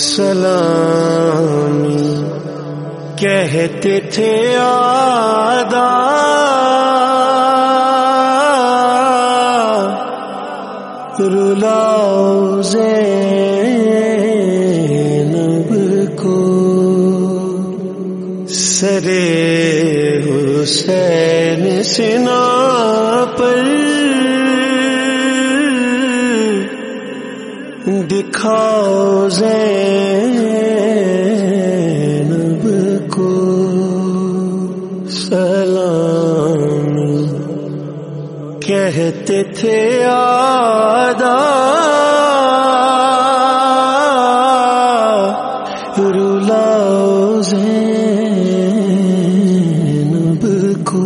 سلامی کہتے تھے آدھا رلاؤ زینب کو سرے حسین سنا پر دکھاؤ زینب کو سلام کہتے تھے آدھا رلاؤ زینب کو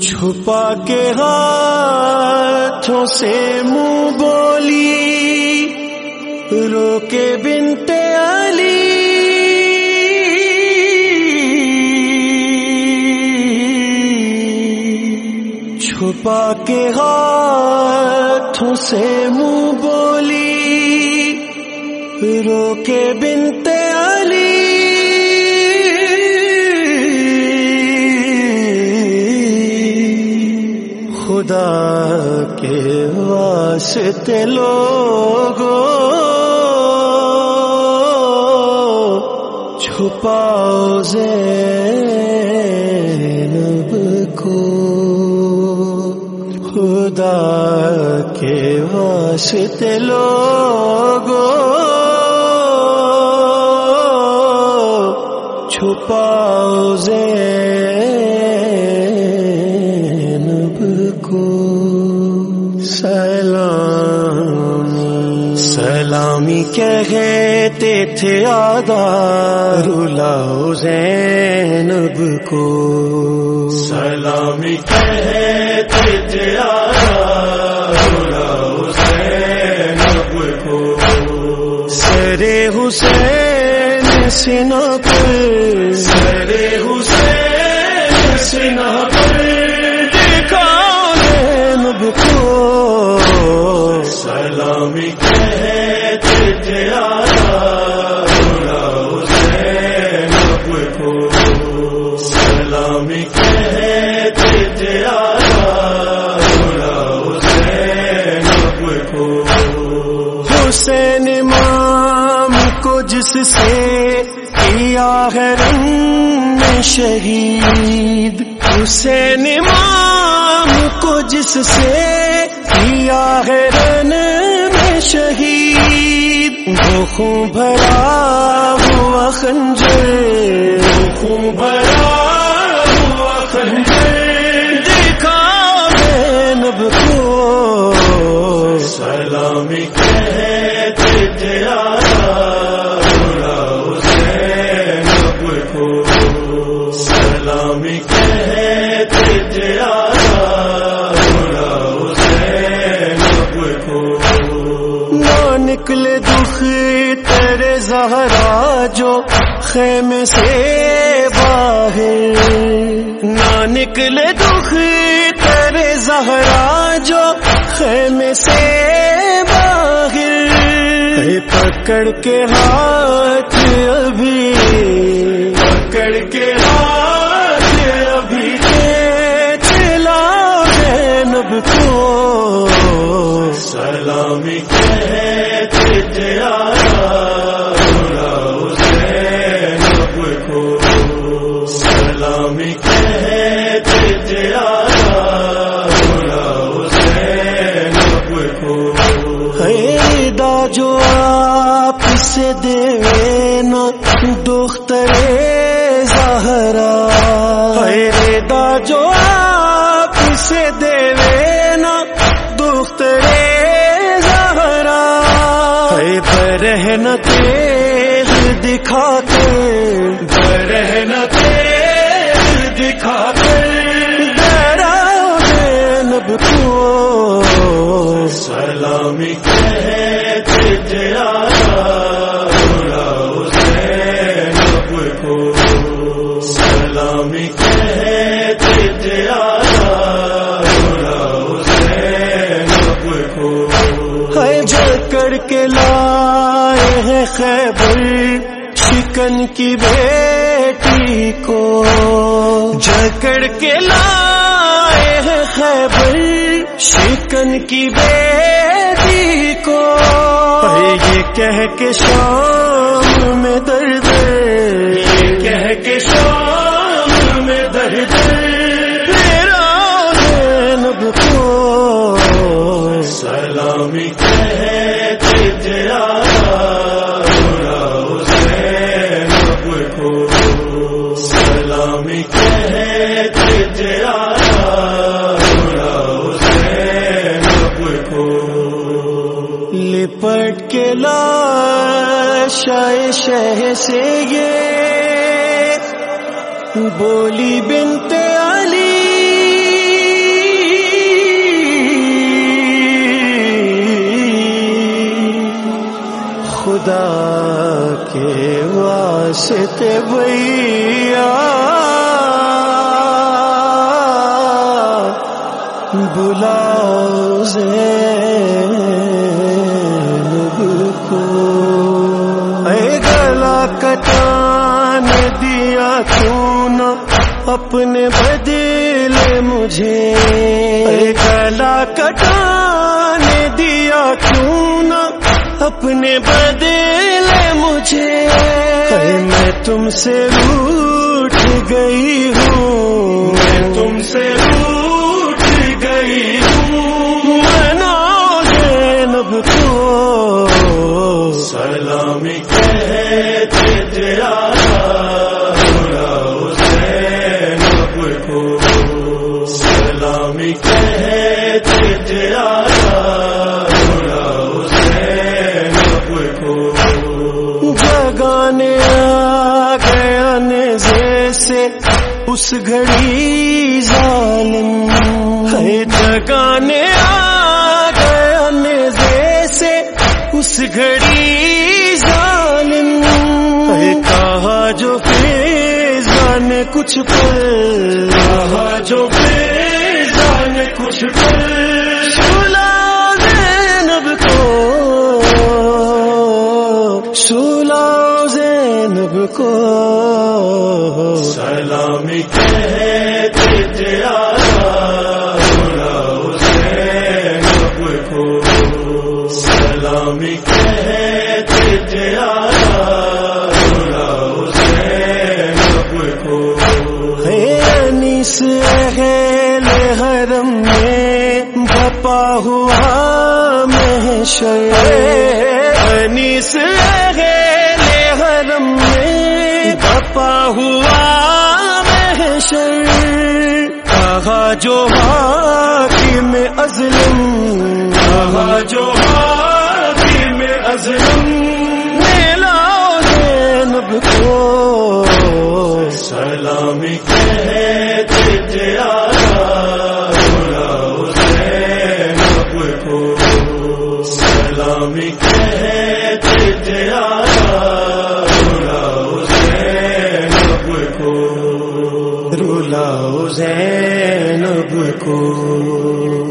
چھپا کے ہاتھوں سے منہ بولی رو کے بنتے علی۔ چھپا کے ہاتھوں سے منہ بولی۔ رو کے بنتے خدا کے واسطے لوگوں چھپاؤ زینب کو خدا کے واسطے لوگوں چھپاؤ زینب سلامی کہتے تھے آدھا رلاؤ زینب کو۔ سلامی کہتے تھے آدھا رلاؤ زینب کو۔ سرے حسین سنا پر۔ سرے حسین سنا پر۔ کو سلامی کہتے تھے آدھا رلاؤ کو حسین امام کو جس سے کیا ہے رنگ شہید۔ حسین امام کو جس سے کیا ہے رن میں شہید۔ وہ بھرا ہوا خنجر خون بھرا ہوا خنجر دیکھا زینب کو۔ سلامی کہتے رلاؤ زینب کو۔ سلامی کہتے کو۔ نہ نکلے دکھ زہرا جو خیم سے باہر نہ نکلے دکھ تیرے زہرا جو خیم سے باہر پکڑ کے ہاتھ ابھی دختر زہرا۔ دا جو آپ سے دینا دختر زہرا۔ رہنا تیز دکھا کے برہن تیز دکھا جکڑ کے لائے ہیں خیبر شکن کی بیٹی کو۔ جکڑ کے لائے ہیں خیبر شکن کی بیٹی کو۔ یہ کہہ کے شام میں درد، یہ کہہ کے شام میں درد۔ سلامی کہتے تیرا کو سلامی کہتے تیرا حسین کو لپٹ کے لا شائے شہ سے یہ بولی بنت خدا کے واسطے بھیا۔ بلاؤ زینب کو۔ اے گلا کٹان دیا کیوں نہ اپنے بدلے مجھے۔ اے گلا کٹان دیا کیوں نہ اپنے بدلے مجھے میں تم سے روٹ گئی ہوں۔ میں تم سے روٹ گئی ہوں۔ منا زینب کو۔ سلامی کہتے تیرا سلامی کہتے تیرا اس گھڑی ظالم ہے جگانے آ گیا نیزے سے اس گھڑی ظالم ہے۔ کہا جو فیضان کچھ پل کہا جو فیضان کچھ پل سلا زینب کو سلا جانب کو سلامی کہتے تیرا ہوا محشر، کہا جو حاکم ازلم، کہا جو حاکم ازلم، میلا زینب کو سلامی کہتے تیرا زینب کو